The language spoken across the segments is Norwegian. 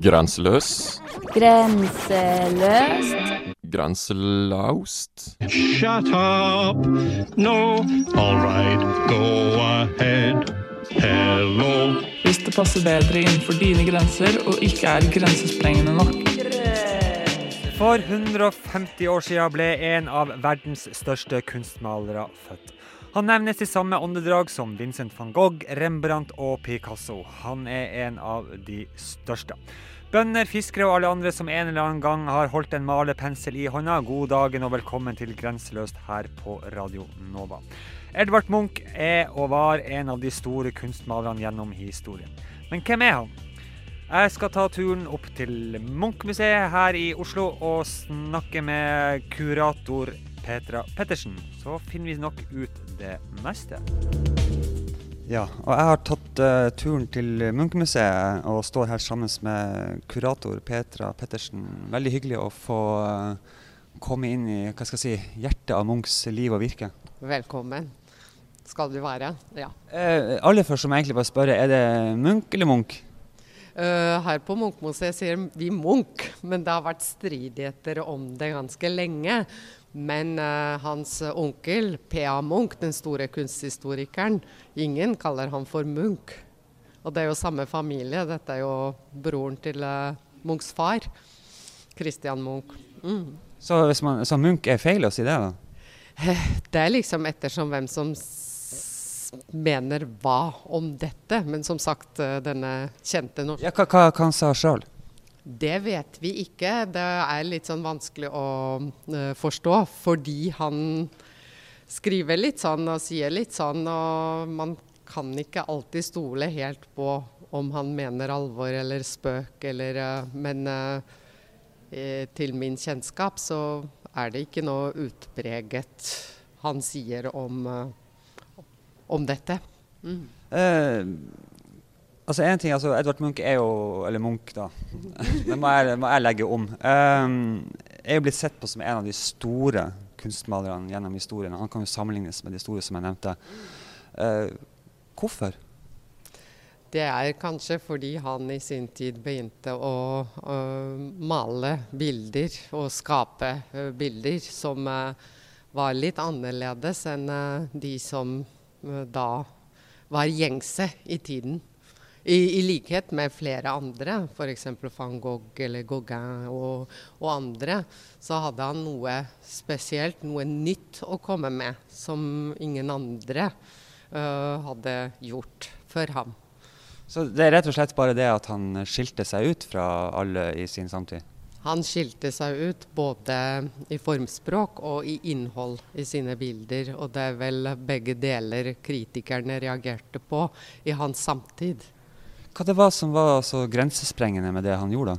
Grenseløs. Grenseløst. Grenselaust. Shut up! No, all right, go ahead. Hello. Hvis det passer bedre innenfor dine grenser og ikke er grensesprengende nok. For 150 år siden ble en av verdens største kunstmalere født. Han nevnes i samme åndedrag som Vincent van Gogh, Rembrandt og Picasso. Han er en av de største. Bønder, fiskere og alle andre som en eller annen gang har holdt en malerpensel i hånda, god dagen og velkommen til Grenseløst her på Radio Nova. Edvard Munch er og var en av de store kunstmalerne gjennom historien. Men hvem er han? Jeg skal ta turen opp til Munch-museet her i Oslo og snakke med kurator Petra Pettersen. Så finner vi nok ut det meste. Ja, og jeg har tatt uh, turen til Munch-museet og står her sammen med kurator Petra Pettersen. Veldig hyggelig å få uh, komme inn i hva skal jeg si, hjertet av Munchs liv og virke. Velkommen skal du være. ja. Uh, aller først må jeg egentlig bare spørre, er det Munch eller Munch? Uh, her på Munchmuseet sier vi Munch, men det har vært stridigheter om det ganske lenge. Men uh, hans onkel, P.A. Munch, den store kunsthistorikeren, ingen kaller han for Munch. Og det er jo samme familie. Dette er jo broren til uh, Munchs far, Christian Munch. Mm. Så, man, så Munch er feil å si det, da? Det er liksom ettersom hvem som mener hva om dette. Men som sagt, denne kjente norske ja, Hva, hva, hva han sa sjøl? Det vet vi ikke. Det er litt sånn vanskelig å uh, forstå. Fordi han skriver litt sånn og sier litt sånn, og man kan ikke alltid stole helt på om han mener alvor eller spøk eller uh, Men uh, til min kjennskap så er det ikke noe utpreget han sier om om dette. Mm. Eh, altså en ting, altså Edvard Munch er jo Eller Munch, da. det må jeg, må jeg legge om. Jeg er jo blitt sett på som en av de store kunstmalerne gjennom historien. Han kan jo sammenlignes med de store som jeg nevnte. Uh, hvorfor? Det er kanskje fordi han i sin tid begynte å, å male bilder og skape uh, bilder som uh, var litt annerledes enn uh, de som da var gjengse i tiden. I, I, likhet med flere andre, f.eks. van Gogh eller Gauguin og, og, andre, så hadde han noe spesielt, noe nytt å komme med som ingen andre uh, hadde gjort før ham. Så det er rett og slett bare det at han skilte seg ut fra alle i sin samtid? Han skilte seg ut både i formspråk og i innhold i sine bilder. Og det er vel begge deler kritikerne reagerte på i hans samtid. Hva det var som var så grensesprengende med det han gjorde?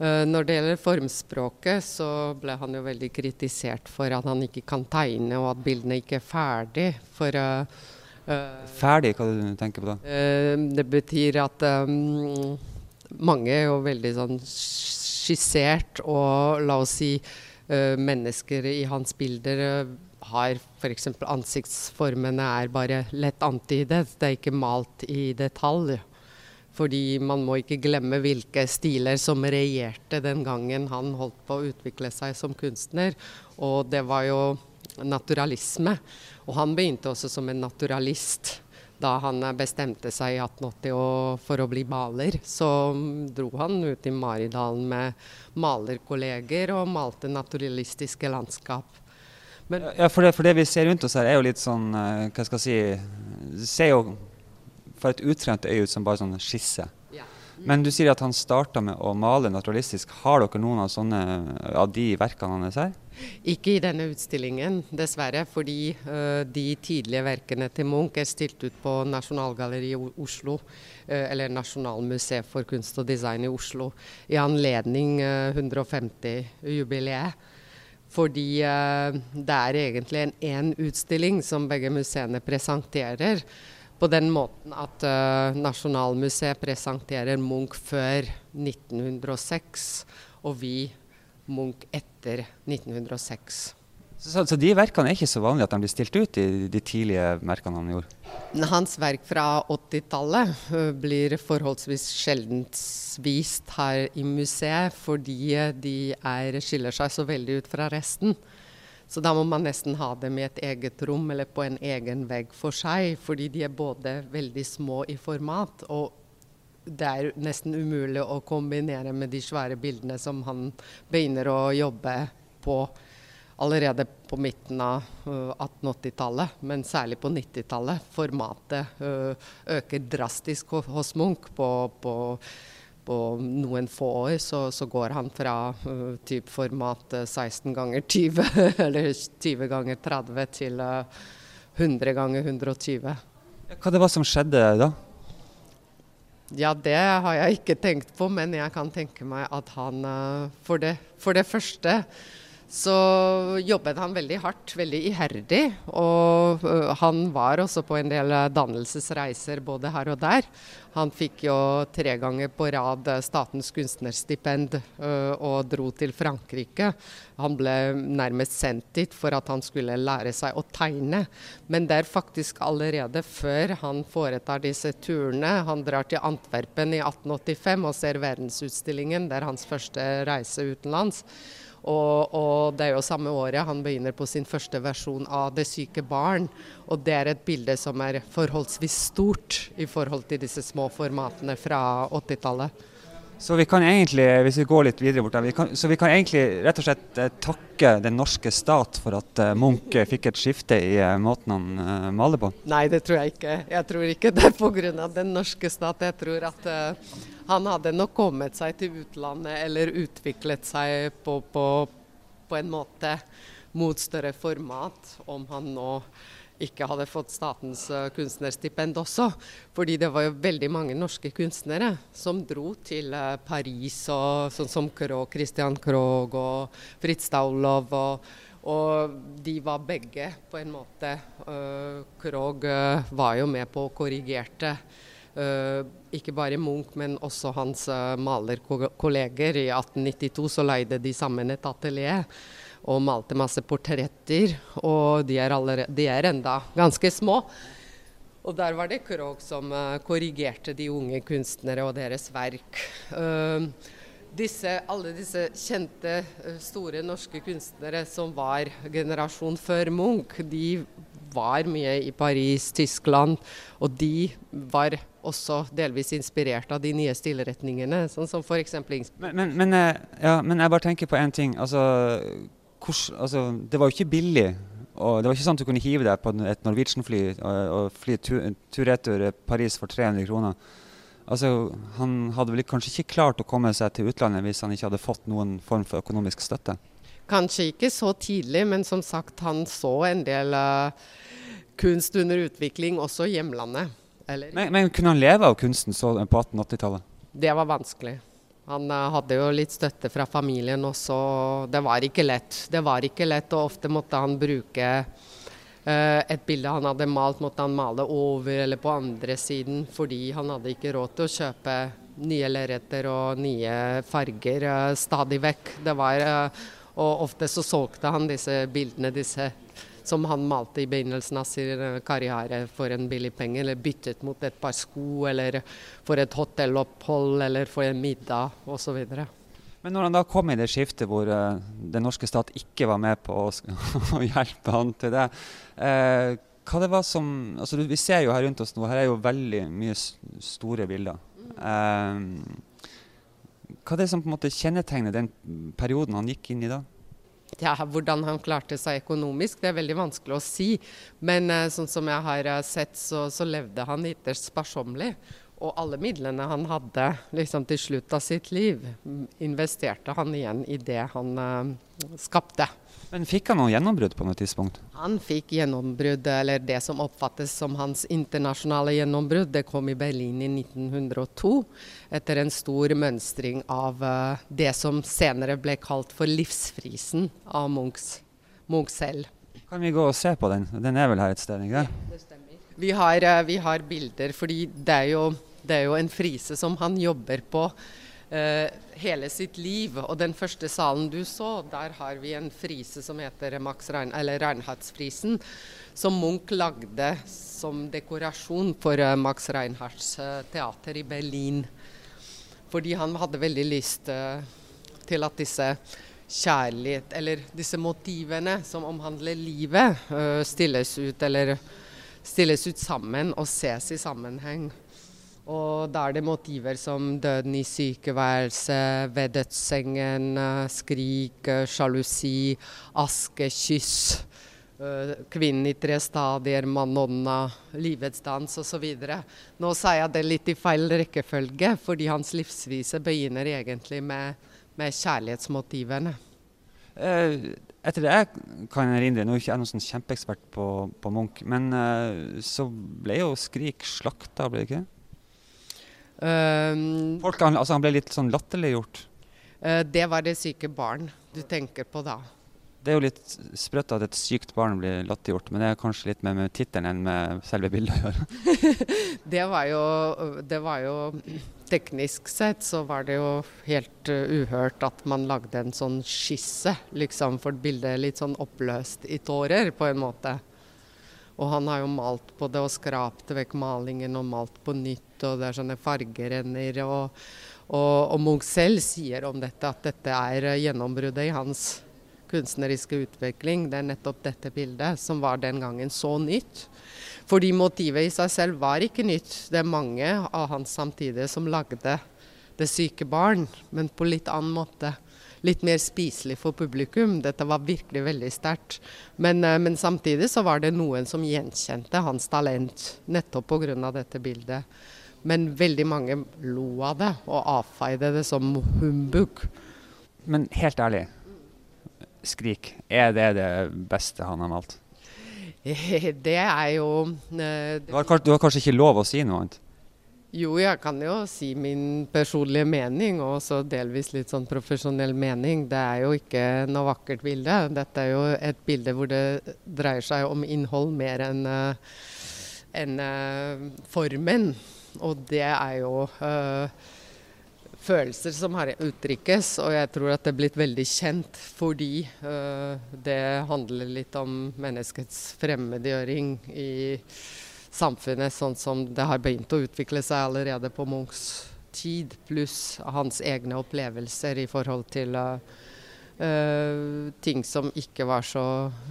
Uh, når det gjelder formspråket, så ble han jo veldig kritisert for at han ikke kan tegne, og at bildene ikke er ferdig. For uh, Uh, Ferdig, hva du tenker på da? Det betyr at um, mange er jo veldig sånn skissert, og la oss si mennesker i hans bilder har f.eks. ansiktsformene er bare lett antydet, det er ikke malt i detalj. Fordi man må ikke glemme hvilke stiler som regjerte den gangen han holdt på å utvikle seg som kunstner. Og det var jo naturalisme. Og han begynte også som en naturalist. Da han bestemte seg i 1880 for å bli maler, så dro han ut i Maridalen med malerkolleger og malte naturalistiske landskap. Men, ja, for det, for det, vi ser rundt oss her, er jo litt sånn Hva skal jeg si ser jo for et utrent øye ut som bare sånn skisse. Ja. Men du sier at han starta med å male naturalistisk. Har dere noen av, sånne, av de verkene hans her? Ikke i denne utstillingen, dessverre. Fordi uh, de tidlige verkene til Munch er stilt ut på Nasjonalgalleriet i Oslo. Uh, eller Nasjonalmuseet for kunst og design i Oslo. I anledning uh, 150-jubileet. Fordi det er egentlig en én utstilling som begge museene presenterer. På den måten at Nasjonalmuseet presenterer Munch før 1906, og vi Munch etter 1906. Så, så de verkene er ikke så vanlige at de blir stilt ut i de tidlige merkene han gjorde? Hans verk fra 80-tallet øh, blir forholdsvis sjeldent vist her i museet, fordi de er, skiller seg så veldig ut fra resten. Så da må man nesten ha dem i et eget rom eller på en egen vegg for seg, fordi de er både veldig små i format og det er nesten umulig å kombinere med de svære bildene som han begynner å jobbe på allerede på midten av uh, 1880-tallet, men særlig på 90-tallet. Formatet uh, øker drastisk hos Munch. På, på, på, noen få år så, så går han fra uh, typ format 16 ganger 20 eller 20 ganger 30 til 100 ganger 120. Hva det var som skjedde da? Ja, det har jeg ikke tenkt på, men jeg kan tenke meg at han for det, for det første så jobbet han veldig hardt, veldig iherdig. Og han var også på en del dannelsesreiser både her og der. Han fikk jo tre ganger på rad Statens kunstnerstipend og dro til Frankrike. Han ble nærmest sendt dit for at han skulle lære seg å tegne. Men det er faktisk allerede før han foretar disse turene. Han drar til Antwerpen i 1885 og ser verdensutstillingen. Det er hans første reise utenlands. Og, og, det er jo samme året han begynner på sin første versjon av 'Det syke barn'. Og det er et bilde som er forholdsvis stort i forhold til disse små formatene fra 80-tallet. Så vi kan egentlig, hvis vi går litt videre bort der, vi kan, så vi kan egentlig rett og slett eh, takke den norske stat for at eh, Munch fikk et skifte i eh, måten han maler på? Nei, det tror jeg ikke. Jeg tror ikke det er pga. den norske stat. Jeg tror at han hadde nok kommet seg til utlandet eller utviklet seg på, på, på en måte mot større format om han nå ikke hadde fått Statens uh, kunstnerstipend også. Fordi det var jo veldig mange norske kunstnere som dro til uh, Paris, og, sånn som Krog, Christian Krogh og Fritz Daulov. Og, og, de var begge på en måte uh, Krogh var jo med på å korrigerte ikke bare Munch, men også hans malerkolleger. I 1892 så leide de sammen et atelier og malte masse portretter. Og de er, allerede, de er enda ganske små. Og der var det Krogh som uh, korrigerte de unge kunstnere og deres verk. Uh, disse, alle disse kjente, store norske kunstnere som var generasjon før Munch, de var mye i Paris, Tyskland, og de var også delvis inspirert av de nye stilretningene, sånn som f.eks. Men, men, men, ja, men jeg bare tenker på én ting. altså hors, altså, det var jo ikke billig. Og det var ikke sånn at du kunne hive deg på et Norwegian-fly og, og fly tur-retur Paris for 300 kroner. Altså, Han hadde vel kanskje ikke klart å komme seg til utlandet hvis han ikke hadde fått noen form for økonomisk støtte? Kanskje ikke så tidlig, men som sagt, han så en del uh, kunst under utvikling også i hjemlandet. Men, men, kunne han leve av kunsten så, på 1880-tallet? Det var vanskelig. Han uh, hadde jo litt støtte fra familien også. Det var ikke lett. Det var ikke lett, og ofte måtte han bruke uh, et bilde han hadde malt, måtte han male over eller på andre siden, fordi han hadde ikke råd til å kjøpe nye lerreter og nye farger uh, stadig vekk. Det var, uh, og ofte så solgte han disse bildene, disse som han malte i begynnelsen av sin eh, karriere for en billig penge, eller byttet mot et par sko, eller for et hotellopphold, eller for en middag osv. Men når han da kom i det skiftet hvor uh, den norske stat ikke var med på å, å hjelpe han til det, uh, hva det var som altså Vi ser jo her rundt oss nå, her er jo veldig mye store bilder. Uh, hva er det som på en måte kjennetegner den perioden han gikk inn i da? Ja, Hvordan han klarte seg økonomisk, det er veldig vanskelig å si. Men uh, sånn som jeg har uh, sett, så, så, levde han ytterst sparsommelig. Og alle midlene han hadde liksom, til slutt av sitt liv, investerte han igjen i det han uh, skapte. Men Fikk han noe gjennombrudd på noe tidspunkt? Han fikk gjennombrudd, eller det som oppfattes som hans internasjonale gjennombrudd. Det kom i Berlin i 1902, etter en stor mønstring av uh, det som senere ble kalt for livsfrisen av Munchs, Munch selv. Kan vi gå og se på den? Den er vel her et sted? ikke Ja, det stemmer. Vi har, uh, vi har bilder, fordi det er, jo, det er jo en frise som han jobber på eh, hele sitt liv. Og den første salen du så, der har vi en frise som heter Max Rein, Reinhardsfrisen, som Munch lagde som dekorasjon for eh, Max Reinhardts eh, teater i Berlin. Fordi han hadde veldig lyst eh, til at disse kjærlighet, eller disse motivene som omhandler livet, stilles ut eller stilles ut sammen og ses i sammenheng. Og da er det motiver som døden i sykeværelset, ved dødssengen, øh, skrik, øh, sjalusi, aske, kyss. øh, Kvinnen i tre stadier, Manonna, livets dans osv. Nå sa jeg det litt i feil rekkefølge, fordi hans livsvise begynner egentlig med, med kjærlighetsmotivene. Eh, etter det jeg kan erindre, nå er ikke jeg noen sånn kjempeekspert på, på Munch, men eh, så ble jo Skrik slakta, ble det ikke? Um, Folk, han, altså, han ble litt sånn latterliggjort. eh, det var det syke barn du tenker på da. Det er jo litt sprøtt at et sykt barn blir latterliggjort, men det er kanskje litt mer med tittelen enn med selve bildet å gjøre. Det var jo, det var jo Teknisk sett så var det jo helt uh, uhørt at man lagde en sånn skisse, liksom, for bildet litt sånn oppløst i tårer, på en måte. Og han har jo malt på det og skrapt vekk malingen og malt på nytt, og det er sånne fargerenner. Og, og, og Munch selv sier om dette at dette er uh, gjennombruddet i hans kunstneriske utvikling. Det er nettopp dette bildet som var den gangen så nytt. Fordi motivet i seg selv var ikke nytt. Det er mange av hans samtidige som lagde det syke barn, men på litt annen måte. Litt mer spiselig for publikum. Dette var virkelig veldig sterkt. Men, eh, men samtidig så var det noen som gjenkjente hans talent nettopp pga. dette bildet. Men veldig mange lo av det og avfeide det som humbug. Men helt ærlig, Skrik, er det det beste han har malt? Det er jo det... Du har, du har kanskje ikke lov å si noe annet? Jo, jeg kan jo si min personlige mening, og også delvis litt sånn profesjonell mening. Det er jo ikke noe vakkert bilde. Dette er jo et bilde hvor det dreier seg om innhold mer enn eh, enn, eh, formen. Og det er jo eh, følelser som har uttrykkes, og jeg tror at det er blitt veldig kjent fordi eh, det handler litt om menneskets fremmedgjøring i samfunnet, sånn som det har begynt å utvikle seg allerede på Munchs tid, pluss hans egne opplevelser i forhold til uh, uh, ting som ikke var så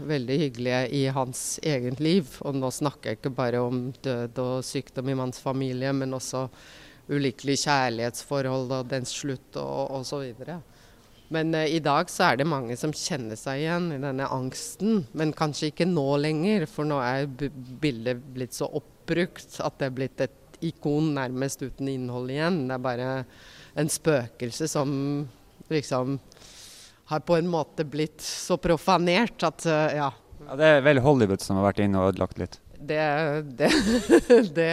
veldig hyggelige i hans eget liv. Og nå snakker jeg ikke bare om død og sykdom i manns familie, men også ulykkelig kjærlighetsforhold og dens slutt og osv. Men eh, i dag så er det mange som kjenner seg igjen i denne angsten, men kanskje ikke nå lenger, for nå er bildet blitt så oppbrukt at det er blitt et ikon nærmest uten innhold igjen. Det er bare en spøkelse som liksom har på en måte blitt så profanert at eh, ja. Ja, det er vel Hollywood som har vært inne og ødelagt litt. Det, det, det,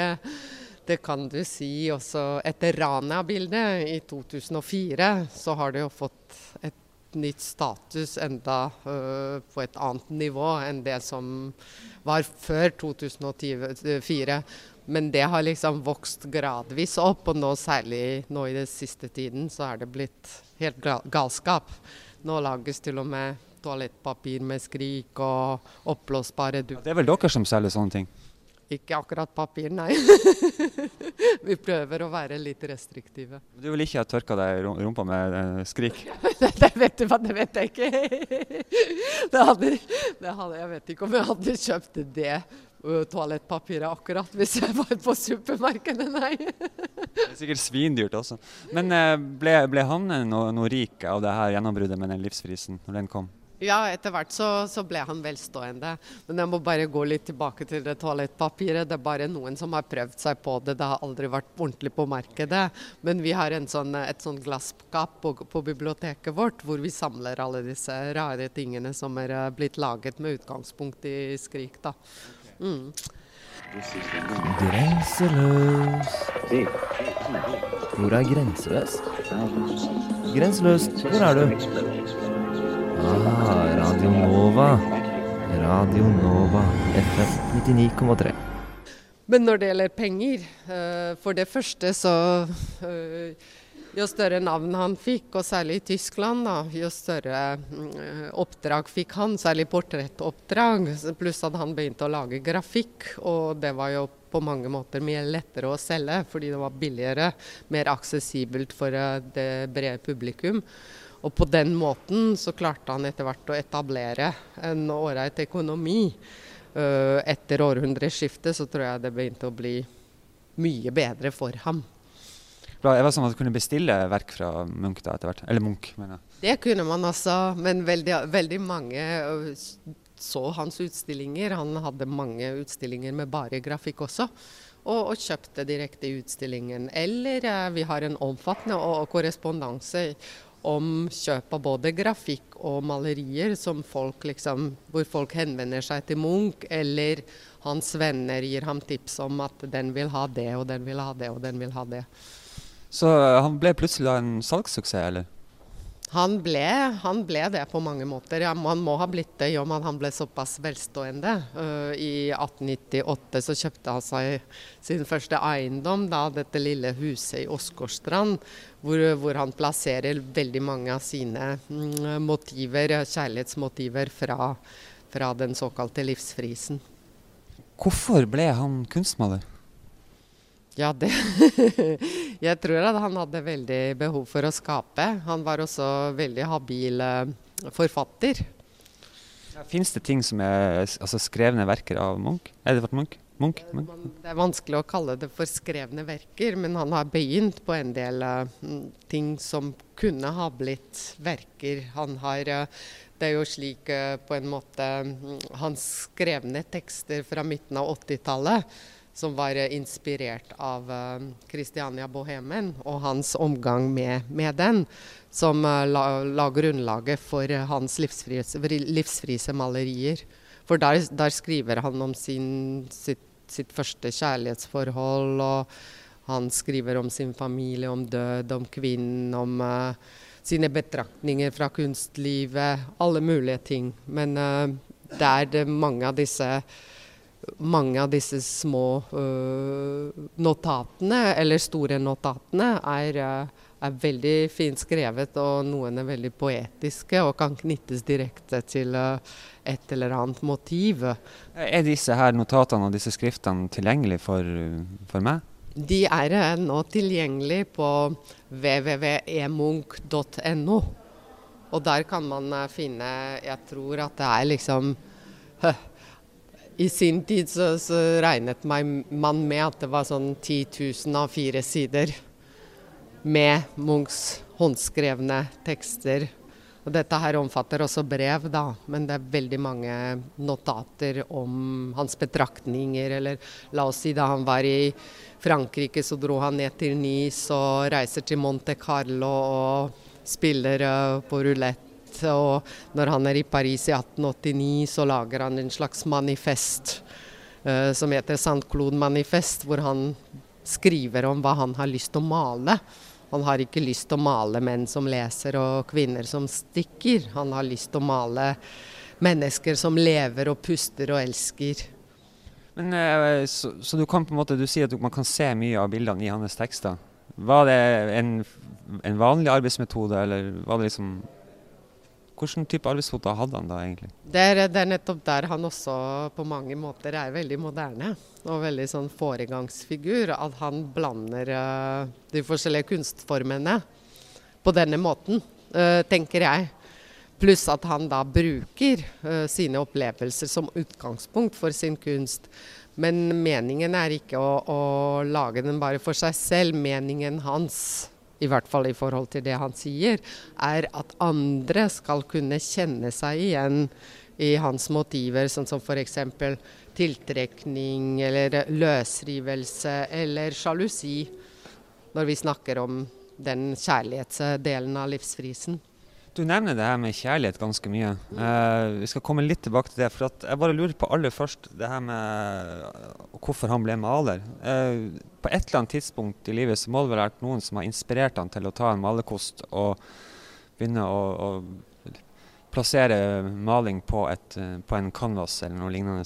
det kan du si også. Etter Rana-bildet i 2004 så har det jo fått et nytt status enda øh, på et annet nivå enn det som var før 2004. Men det har liksom vokst gradvis opp, og nå særlig nå i den siste tiden så er det blitt helt galskap. Nå lages til og med toalettpapir med skrik og oppblåsbare du Det er vel dere som selger sånne ting? Ikke akkurat papir, nei. Vi prøver å være litt restriktive. Du vil ikke ha tørka deg rumpa med eh, Skrik? det vet du hva, det vet jeg ikke. Det hadde, det hadde, jeg vet ikke om jeg hadde kjøpt det toalettpapiret akkurat hvis jeg var på supermarkedet, nei. Det er sikkert svindyrt også. Men eh, ble, ble han noe, noe rik av det her gjennombruddet med den livsfrisen når den kom? Ja, etter hvert så, så ble han velstående. Men jeg må bare gå litt tilbake til det toalettpapiret. Det er bare noen som har prøvd seg på det. Det har aldri vært ordentlig på markedet. Men vi har sånn, et sånn glasskap på, på biblioteket vårt hvor vi samler alle disse rare tingene som er eh, blitt laget med utgangspunkt i Skrik. da. Mm. Grenseløs. Hvor er grenseløs? Grenseløst, hvor er du? Ah, Radio Nova. Radio Nova FM 99,3. Men når det gjelder penger, eh, for det første så eh, jo større navn han fikk, og særlig i Tyskland, da, jo større mm, oppdrag fikk han. Særlig portrettoppdrag. Pluss at han begynte å lage grafikk, og det var jo på mange måter mye lettere å selge, fordi det var billigere, mer aksessibelt for eh, det brede publikum. Og på den måten så klarte han etter hvert å etablere en ålreit økonomi. Uh, etter århundreskiftet så tror jeg det begynte å bli mye bedre for ham. Bra, det var sånn at du kunne bestille verk fra Munch da etter hvert? Eller Munch, mener jeg. Det kunne man altså, men veldig, veldig mange så hans utstillinger. Han hadde mange utstillinger med bare grafikk også. Og, og kjøpte direkte i utstillingen. Eller eh, vi har en omfattende korrespondanse om kjøp av både grafikk og malerier folk liksom, hvor folk henvender seg til Munch, eller hans venner gir ham tips om at den vil ha det, og den vil ha det, og den vil ha det. Så uh, han ble plutselig en salgssuksess, eller? Han ble, han ble, det på mange måter. Ja, man må ha blitt det i og med at han ble såpass velstående. Uh, I 1898 så kjøpte han seg sin første eiendom, da, dette lille huset i Åsgårdstrand, hvor, hvor, han plasserer veldig mange av sine mm, motiver, kjærlighetsmotiver fra, fra den såkalte livsfrisen. Hvorfor ble han kunstmaler? Ja, det Jeg tror at han hadde veldig behov for å skape. Han var også veldig habil eh, forfatter. Ja, Fins det ting som er altså, skrevne verker av Munch? Edvard Munch? Munch? Munch? Det er vanskelig å kalle det for skrevne verker, men han har begynt på en del uh, ting som kunne ha blitt verker. Han har det er jo slik på en måte Hans skrevne tekster fra midten av 80-tallet som var inspirert av Kristiania uh, Bohemen og hans omgang med, med den, som uh, la, la, grunnlaget for uh, hans livsfrise, malerier. For der, der, skriver han om sin, sitt, sitt, første kjærlighetsforhold, og han skriver om sin familie, om død, om kvinnen, om uh, sine betraktninger fra kunstlivet, alle mulige ting. Men det er det mange av disse mange av disse små uh, notatene, eller store notatene, er, uh, er, veldig fint skrevet, og noen er veldig poetiske og kan knyttes direkte til uh, et eller annet motiv. Er disse her notatene og disse skriftene tilgjengelige for, for meg? De er nå tilgjengelig på www.emunk.no. Og der kan man finne Jeg tror at det er liksom i sin tid så, så regnet man med at det var sånn 10 000 av fire sider med Munchs håndskrevne tekster. Og dette her omfatter også brev, da, men det er veldig mange notater om hans betraktninger. Eller la oss si da han var i Frankrike, så dro han ned til Nice og reiser til Monte Carlo og spiller uh, på rulett og når han er i Paris i 1889, så lager han en slags manifest uh, som heter Saint-Claude Manifest, hvor han skriver om hva han har lyst til å male. Han har ikke lyst til å male menn som leser og kvinner som stikker. Han har lyst til å male mennesker som lever og puster og elsker. Men uh, så, så, du kan på en måte, du sier at man kan se mye av bildene i hans tekster. Var det en, en vanlig arbeidsmetode, eller var det liksom Hvilken type arbeidsfoto hadde han da egentlig? Det er, det er, nettopp der han også på mange måter er veldig moderne. Og veldig sånn foregangsfigur. At han blander uh, de forskjellige kunstformene på denne måten, uh, tenker jeg. Pluss at han da bruker uh, sine opplevelser som utgangspunkt for sin kunst. Men meningen er ikke å, å lage den bare for seg selv. Meningen hans i hvert fall i forhold til det han sier, er at andre skal kunne kjenne seg igjen i hans motiver, sånn som f.eks. tiltrekning eller løsrivelse eller sjalusi, når vi snakker om den kjærlighetsdelen av livsfrisen. Du nevner det her med kjærlighet ganske mye. Uh, vi skal komme litt tilbake til det. For jeg bare lurer på aller først det her med uh, hvorfor han ble maler. Uh, på et eller annet tidspunkt i livet så må det vel ha vært noen som har inspirert han til å ta en malerkost og begynne å, å plassere maling på, et, på, en canvas eller noe lignende.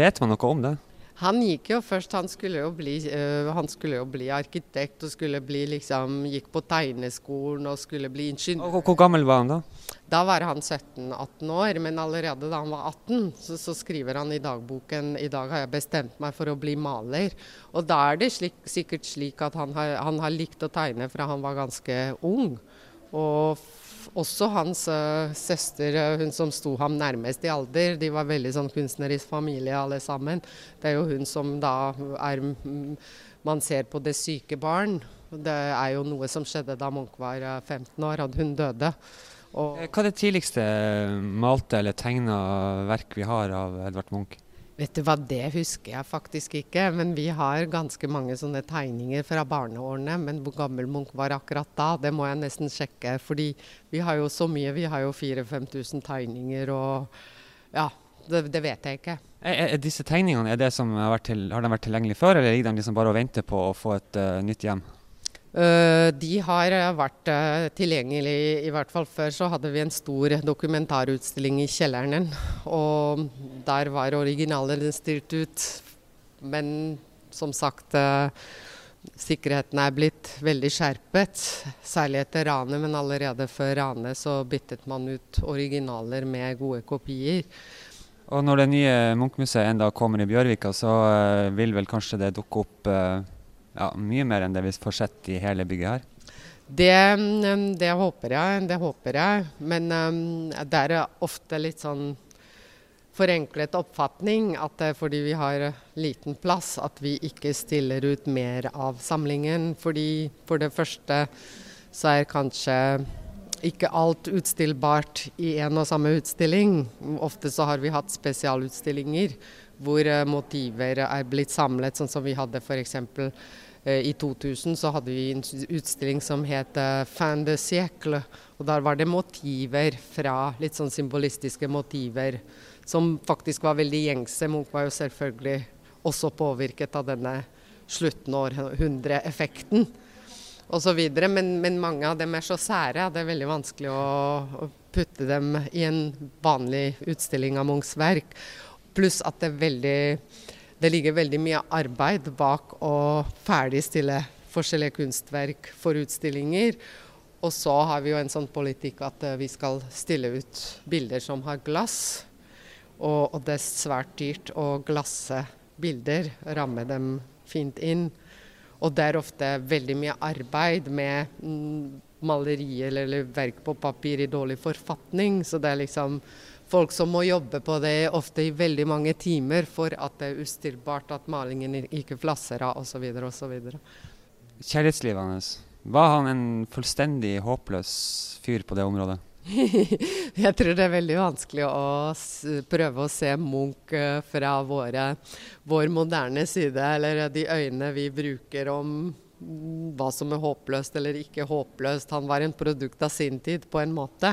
vet man noe om det? Han gikk jo først Han skulle jo bli, øh, han skulle jo bli arkitekt og skulle bli liksom Gikk på tegneskolen og skulle bli ingeniør. Og hvor gammel var han da? Da var han 17-18 år, men allerede da han var 18, så, så, skriver han i dagboken i dag har jeg bestemt meg for å bli maler. Og da er det slik, sikkert slik at han har, han har likt å tegne fra han var ganske ung. Og også hans uh, søster, uh, hun som sto ham nærmest i alder, de var veldig sånn kunstnerisk familie alle sammen. Det er jo hun som da er Man ser på det syke barn. Det er jo noe som skjedde da Munch var uh, 15 år, at hun døde. Og Hva er det tidligste malte eller tegna verk vi har av Edvard Munch? Vet du hva, det husker jeg faktisk ikke. Men vi har ganske mange sånne tegninger fra barneårene. Men hvor gammel Munch var akkurat da, det må jeg nesten sjekke. Fordi vi har jo så mye. Vi har jo 4000-5000 tegninger og Ja, det, det, vet jeg ikke. Er, er disse tegningene har, til, har de vært tilgjengelige før, eller ligger de liksom bare og venter på å få et uh, nytt hjem? Uh, de har vært tilgjengelige, tilgjengelig, i hvert fall før så hadde vi en stor dokumentarutstilling i kjelleren. Og der var originalene stilt ut. Men som sagt, sikkerheten er blitt veldig skjerpet. Særlig etter ranet, men allerede før ranet så byttet man ut originaler med gode kopier. Og når det nye Munch-museet enda kommer i Bjørvika, så vil vel kanskje det dukke opp ja, mye mer enn det vi får sett i hele bygget her? Det, mm, det, håper jeg, det håper jeg. Men um, det er ofte litt sånn forenklet oppfatning at fordi vi har liten plass at vi ikke stiller ut mer av samlingen. Fordi for det første så er kanskje ikke alt utstillbart i en og samme utstilling. Ofte så har vi hatt spesialutstillinger hvor motiver er blitt samlet, sånn som vi hadde f.eks. Eh, I 2000 så hadde vi en utstilling som het eh, 'Fin de siècle'. Og der var det motiver fra Litt sånn symbolistiske motiver som faktisk var veldig gjengse. Munch var jo selvfølgelig også påvirket av denne slutten århundre-effekten osv. Men, men mange av dem er så sære at det er veldig vanskelig å, å putte dem i en vanlig utstilling av Munchs verk. Pluss at det er veldig det ligger veldig mye arbeid bak å ferdigstille forskjellige kunstverk for utstillinger. Og så har vi jo en sånn politikk at uh, vi skal stille ut bilder som har glass. Og, og, det er svært dyrt å glasse bilder, ramme dem fint inn. Og det er ofte veldig mye arbeid med maleri malerier eller verk på papir i dårlig forfatning. Så det er liksom folk som må jobbe på det ofte i veldig mange timer for at det er ustillbart, at malingen ikke flasser av osv. osv. Kjærlighetslivet hans, var han en fullstendig håpløs fyr på det området? jeg tror det er veldig vanskelig å prøve å se Munch eh, fra våre, vår moderne side, eller de øynene vi bruker om hva som er håpløst eller ikke håpløst. Han var en produkt av sin tid, på en måte.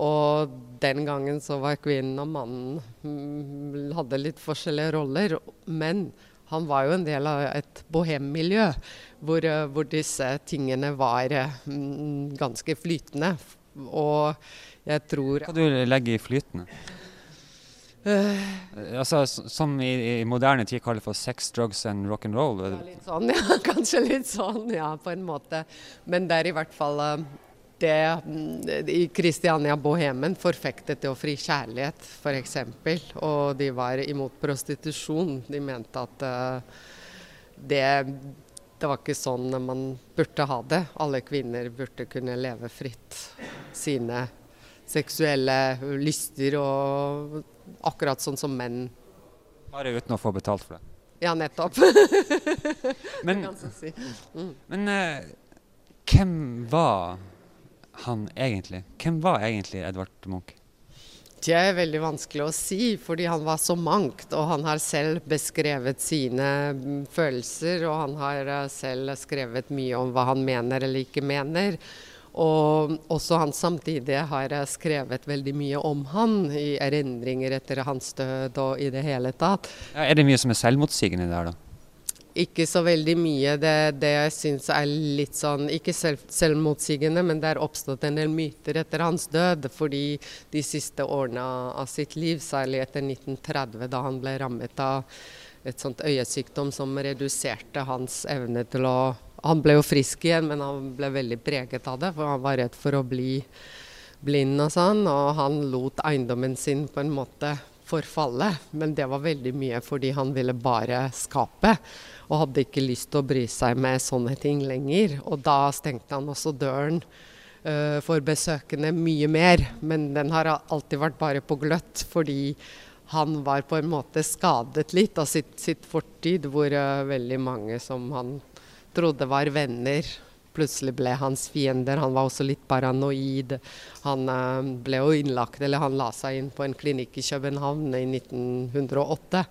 Og den gangen så var kvinnen og mannen mm, hadde litt forskjellige roller. Men han var jo en del av et bohemmiljø hvor, eh, hvor disse tingene var mm, ganske flytende. Og jeg tror Hva du legger i flytende? Uh, altså, som i, i, moderne tid kaller for sex, drugs and rock and roll? Ja, litt sånn, ja. Kanskje litt sånn, ja, på en måte. Men det er i hvert fall uh, det mm, i Kristiania Bohemen forfektet det å fri kjærlighet, f.eks. Og de var imot prostitusjon. De mente at uh, det, det var ikke sånn man burde ha det. Alle kvinner burde kunne leve fritt sine seksuelle lyster, og akkurat sånn som menn. Bare uten å få betalt for det? Ja, nettopp. men, mm. men uh, hvem var han egentlig? Hvem var egentlig Edvard Munch? Det er veldig vanskelig å si, fordi han var så mangt. Og han har selv beskrevet sine mm, følelser, og han har eh, selv skrevet mye om hva han mener eller ikke mener. Og også han samtidig har eh, skrevet veldig mye om han i erindringer etter hans død og i det hele tatt. Ja, er det mye som er selvmotsigende der, da? Ikke så veldig mye. Det, det jeg syns er litt sånn, ikke selv, selvmotsigende, men det er oppstått en del myter etter hans død. Fordi de siste årene av sitt liv, særlig etter 1930, da han ble rammet av et sånt øyesykdom som reduserte hans evne til å Han ble jo frisk igjen, men han ble veldig preget av det, for han var redd for å bli blind og sånn. Og han lot eiendommen sin på en måte forfalle, men det var veldig mye fordi han ville bare skape. Og hadde ikke lyst til å bry seg med sånne ting lenger. Og da stengte han også døren uh, for besøkende mye mer. Men den har alltid vært bare på gløtt, fordi han var på en måte skadet litt av sitt, sitt fortid, hvor uh, veldig mange som han trodde var venner, plutselig ble hans fiender. Han var også litt paranoid. Han uh, ble jo innlagt, eller han la seg inn på en klinikk i København i 1908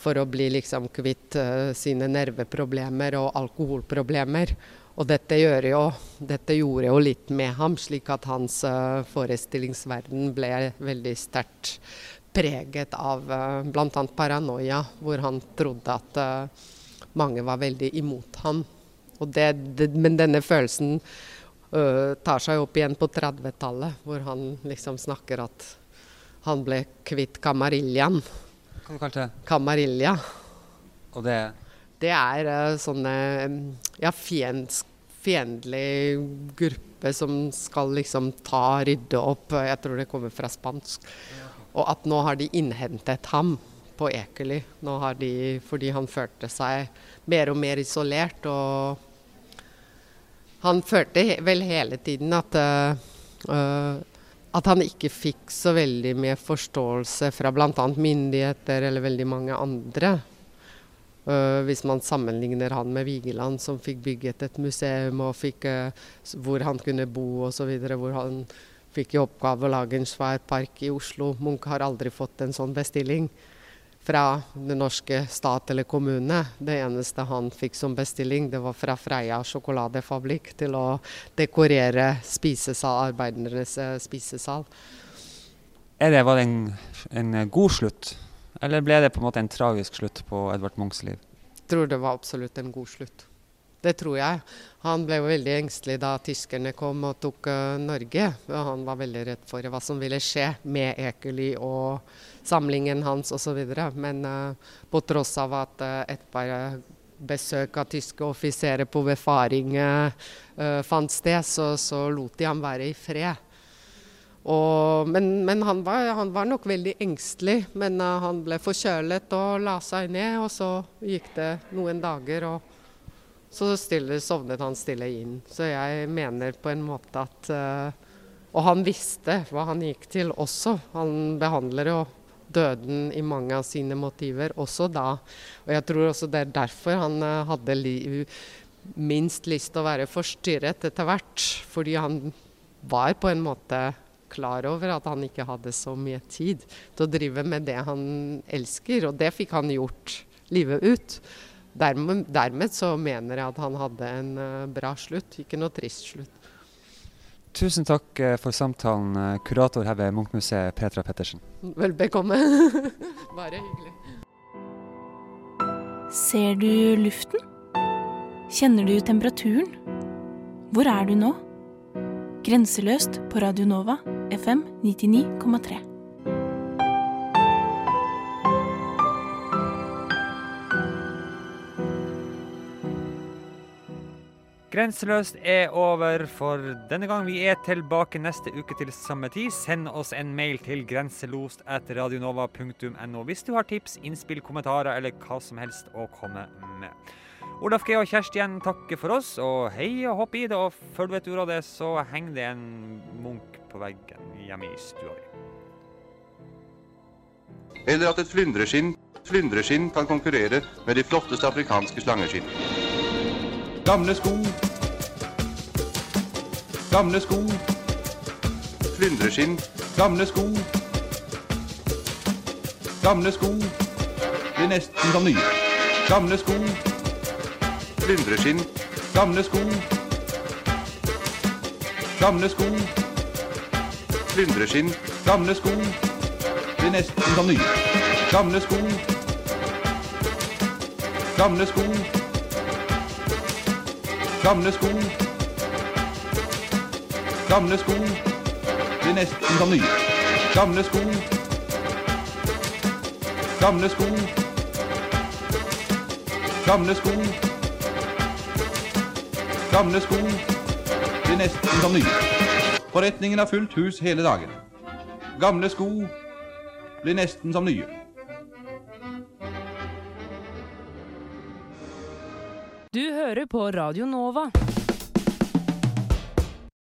for å bli liksom kvitt uh, sine nerveproblemer og alkoholproblemer. Og dette, jo, dette, gjorde jo litt med ham, slik at hans uh, forestillingsverden ble veldig sterkt preget av bl.a. paranoia, hvor han trodde at mange var veldig imot ham. Det, det, men denne følelsen uh, tar seg opp igjen på 30-tallet, hvor han liksom snakker at han ble kvitt Kamariljan. Hva du det? Kamarilja. Og det Det er uh, sånne ja, fiendtlig gruppe som skal liksom ta, rydde opp. Jeg tror det kommer fra spansk. Og at nå har de innhentet ham på Ekeli. Nå har de, fordi han følte seg mer og mer isolert. Og han følte vel hele tiden at uh, at han ikke fikk så veldig mye forståelse fra bl.a. myndigheter eller veldig mange andre. Uh, hvis man sammenligner han med Vigeland, som fikk bygget et museum og fikk, uh, hvor han kunne bo osv. Hvor han fikk i oppgave å lage en svær park i Oslo. Munch har aldri fått en sånn bestilling fra den norske stat eller kommune. Det eneste han fikk som bestilling, det var fra Freia sjokoladefabrikk til å dekorere spisesal, arbeidernes eh, spisesal. Er det, var det en, en, god slutt, eller ble det på en måte en tragisk slutt på Edvard Munchs liv? Jeg tror det var absolutt en god slutt. Det tror jeg. Han ble jo veldig engstelig da tyskerne kom og tok uh, Norge. Og han var veldig redd for hva som ville skje med Ekely og samlingen hans osv. Men uh, på tross av at uh, et par besøk av tyske offiserer på befaring fant sted, så, så, lot de ham være i fred. Og, men, men han, var, han, var, nok veldig engstelig. Men han ble forkjølet og la seg ned, og så gikk det noen dager. og så stille, sovnet han stille inn. Så jeg mener på en måte at Og han visste hva han gikk til også. Han behandler jo døden i mange av sine motiver også da. Og jeg tror også det er derfor han uh, hadde minst lyst til å være forstyrret etter hvert. Fordi han var på en måte klar over at han ikke hadde så mye tid til å drive med det han elsker, og det fikk han gjort livet ut. Dermed, dermed, så mener jeg at han hadde en uh, bra slutt, ikke noe trist slutt. Tusen takk uh, for samtalen, uh, kurator her ved Munchmuseet, Petra Pettersen. Vel bekomme. Bare hyggelig. Ser du luften? Kjenner du temperaturen? Hvor er du nå? Grenseløst på Radio Nova, FM 99,3. Grenseløst er over for denne gang. Vi er tilbake neste uke til samme tid. Send oss en mail til grenselost at radionova.no hvis du har tips, innspill, kommentarer eller hva som helst å komme med. Olaf G og Kjersti igjen takker for oss, og hei og hopp i det. Og før du vet ordet av det, så henger det en munk på veggen hjemme i stua di. Eller at et flyndreskinn, flyndreskinn kan konkurrere med de flotteste afrikanske slangeskinn. Gamle sko. Gamle sko. Flyndreskinn. Gamle sko. Gamle sko. Blir nesten som nye. Gamle sko. Flyndreskinn. Gamle sko. Gamle sko. Flyndreskinn. Gamle sko. Blir nesten som nye. Gamle sko. Gamle sko. Gamle sko. Gamle sko blir nesten som nye. Gamle sko. Gamle sko. Gamle sko. Gamle sko blir nesten som nye. Forretningen har fullt hus hele dagen. Gamle sko blir nesten som nye. Du hører på Radio Nova.